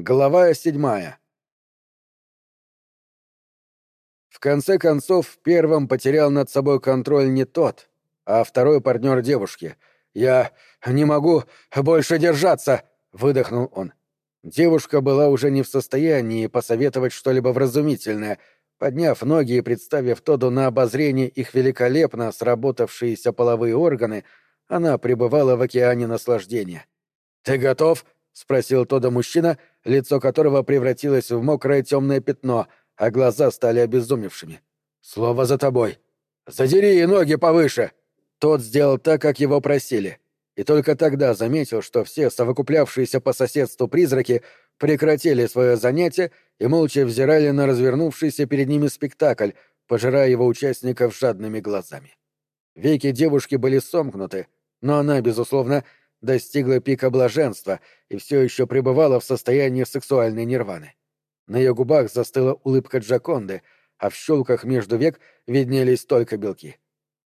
Глава седьмая. В конце концов, первым потерял над собой контроль не тот, а второй партнер девушки. «Я не могу больше держаться!» — выдохнул он. Девушка была уже не в состоянии посоветовать что-либо вразумительное. Подняв ноги и представив Тоду на обозрение их великолепно сработавшиеся половые органы, она пребывала в океане наслаждения. «Ты готов?» — спросил Тода мужчина, лицо которого превратилось в мокрое темное пятно, а глаза стали обезумевшими. «Слово за тобой. Задери ноги повыше!» Тот сделал так, как его просили, и только тогда заметил, что все совокуплявшиеся по соседству призраки прекратили свое занятие и молча взирали на развернувшийся перед ними спектакль, пожирая его участников жадными глазами. Веки девушки были сомкнуты, но она, безусловно, достигла пика блаженства и все еще пребывала в состоянии сексуальной нирваны. На ее губах застыла улыбка Джаконды, а в щелках между век виднелись только белки.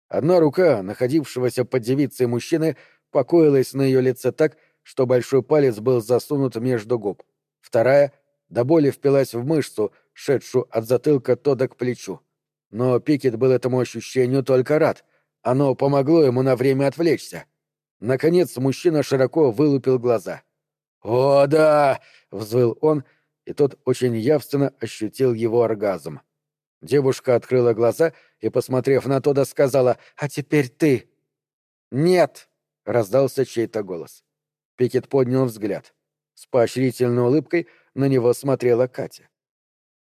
Одна рука, находившегося под девицей мужчины, покоилась на ее лице так, что большой палец был засунут между губ. Вторая до боли впилась в мышцу, шедшую от затылка Тода к плечу. Но Пикет был этому ощущению только рад. Оно помогло ему на время отвлечься. Наконец мужчина широко вылупил глаза. «О, да!» — взвыл он, и тот очень явственно ощутил его оргазм. Девушка открыла глаза и, посмотрев на Тода, сказала «А теперь ты!» «Нет!» — раздался чей-то голос. Пикет поднял взгляд. С поощрительной улыбкой на него смотрела Катя.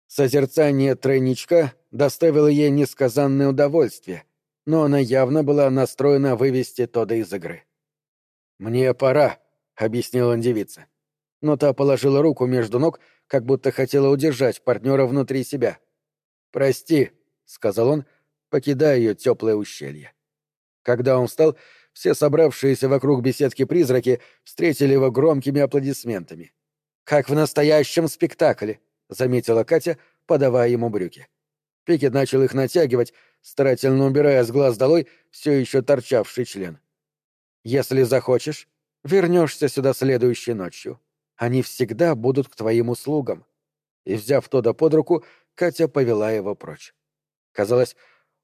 Созерцание тройничка доставило ей несказанное удовольствие, но она явно была настроена вывести Тода из игры. «Мне пора», — объяснил он девице. Но та положила руку между ног, как будто хотела удержать партнера внутри себя. «Прости», — сказал он, покидая ее теплое ущелье. Когда он встал, все собравшиеся вокруг беседки призраки встретили его громкими аплодисментами. «Как в настоящем спектакле», — заметила Катя, подавая ему брюки. Пикет начал их натягивать, старательно убирая с глаз долой все еще торчавший член. Если захочешь, вернешься сюда следующей ночью. Они всегда будут к твоим услугам. И, взяв Тода под руку, Катя повела его прочь. Казалось,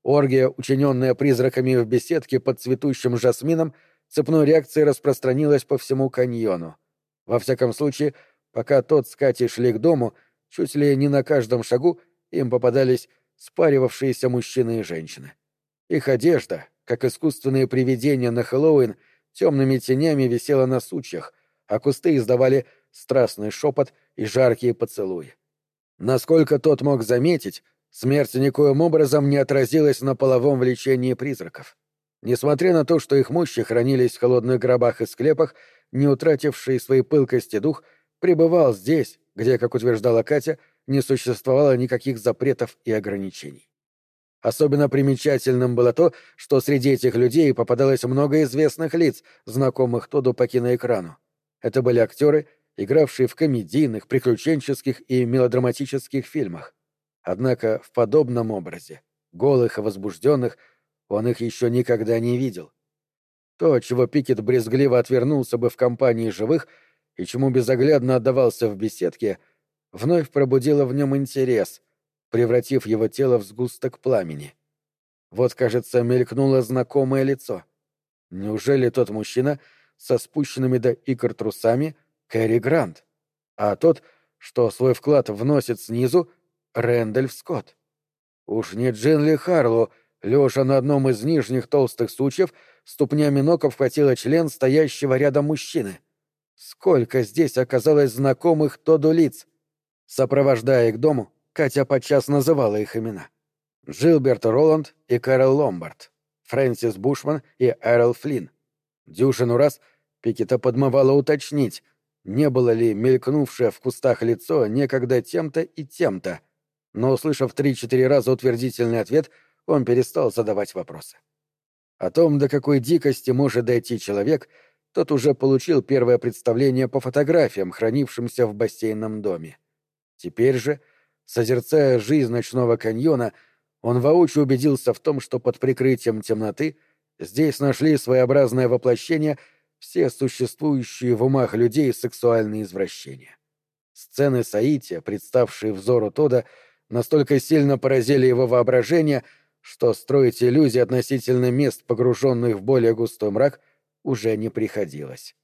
оргия, учиненная призраками в беседке под цветущим жасмином, цепной реакцией распространилась по всему каньону. Во всяком случае, пока тот с Катей шли к дому, чуть ли не на каждом шагу им попадались спаривавшиеся мужчины и женщины. Их одежда, как искусственные привидения на Хэллоуин — темными тенями висела на сучьях, а кусты издавали страстный шепот и жаркие поцелуи. Насколько тот мог заметить, смерть никоим образом не отразилась на половом влечении призраков. Несмотря на то, что их мощи хранились в холодных гробах и склепах, не утративший своей пылкости дух пребывал здесь, где, как утверждала Катя, не существовало никаких запретов и ограничений. Особенно примечательным было то, что среди этих людей попадалось много известных лиц, знакомых Тоду по киноэкрану. Это были актеры, игравшие в комедийных, приключенческих и мелодраматических фильмах. Однако в подобном образе, голых и возбужденных, он их еще никогда не видел. То, чего Пикет брезгливо отвернулся бы в компании живых и чему безоглядно отдавался в беседке, вновь пробудило в нем интерес, превратив его тело в сгусток пламени. Вот, кажется, мелькнуло знакомое лицо. Неужели тот мужчина со спущенными до икр трусами — Кэрри Грант, а тот, что свой вклад вносит снизу, — Рэндальф Скотт? Уж не Джинли Харлоу, лежа на одном из нижних толстых сучьев, ступнями ног обхватила член стоящего рядом мужчины. Сколько здесь оказалось знакомых Тоду лиц! Сопровождая их дому, Катя подчас называла их имена. Джилберт Роланд и Кэрол Ломбард, Фрэнсис Бушман и Эрл Флинн. Дюжину раз Пикета подмывала уточнить, не было ли мелькнувшее в кустах лицо некогда тем-то и тем-то, но, услышав три-четыре раза утвердительный ответ, он перестал задавать вопросы. О том, до какой дикости может дойти человек, тот уже получил первое представление по фотографиям, хранившимся в бассейном доме. Теперь же — Созерцая жизнь ночного каньона, он воочию убедился в том, что под прикрытием темноты здесь нашли своеобразное воплощение все существующие в умах людей сексуальные извращения. Сцены Саития, представшие взору Тода, настолько сильно поразили его воображение, что строить иллюзии относительно мест, погруженных в более густой мрак, уже не приходилось.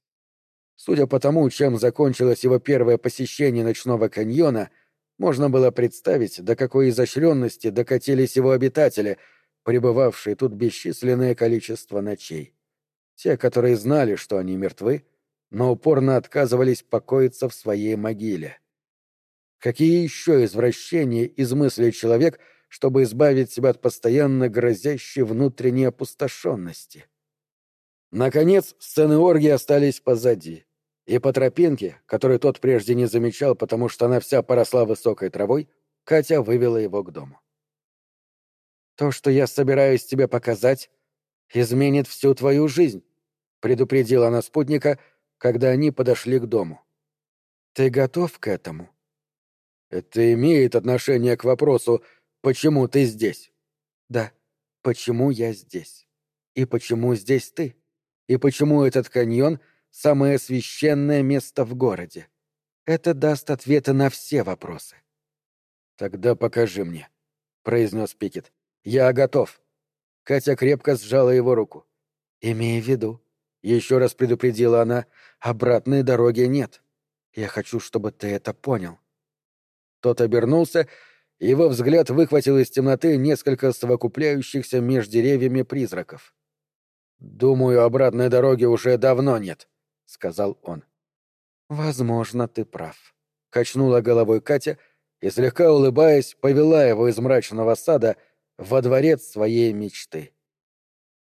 Судя по тому, чем закончилось его первое посещение ночного каньона, можно было представить, до какой изощренности докатились его обитатели, пребывавшие тут бесчисленное количество ночей. Те, которые знали, что они мертвы, но упорно отказывались покоиться в своей могиле. Какие еще извращения измыслил человек, чтобы избавить себя от постоянно грозящей внутренней опустошенности? Наконец, сцены оргии остались позади, и по тропинке, которую тот прежде не замечал, потому что она вся поросла высокой травой, Катя вывела его к дому. «То, что я собираюсь тебе показать, изменит всю твою жизнь», — предупредила она спутника, когда они подошли к дому. «Ты готов к этому?» Это имеет отношение к вопросу, почему ты здесь? Да, почему я здесь? И почему здесь ты? И почему этот каньон — самое священное место в городе? Это даст ответы на все вопросы. Тогда покажи мне, — произнес Пикет. Я готов. Катя крепко сжала его руку. Имей в виду, — еще раз предупредила она, — обратной дороги нет. Я хочу, чтобы ты это понял. Тот обернулся, и его взгляд выхватил из темноты несколько совокупляющихся меж деревьями призраков. «Думаю, обратной дороги уже давно нет», — сказал он. «Возможно, ты прав», — качнула головой Катя и, слегка улыбаясь, повела его из мрачного сада во дворец своей мечты.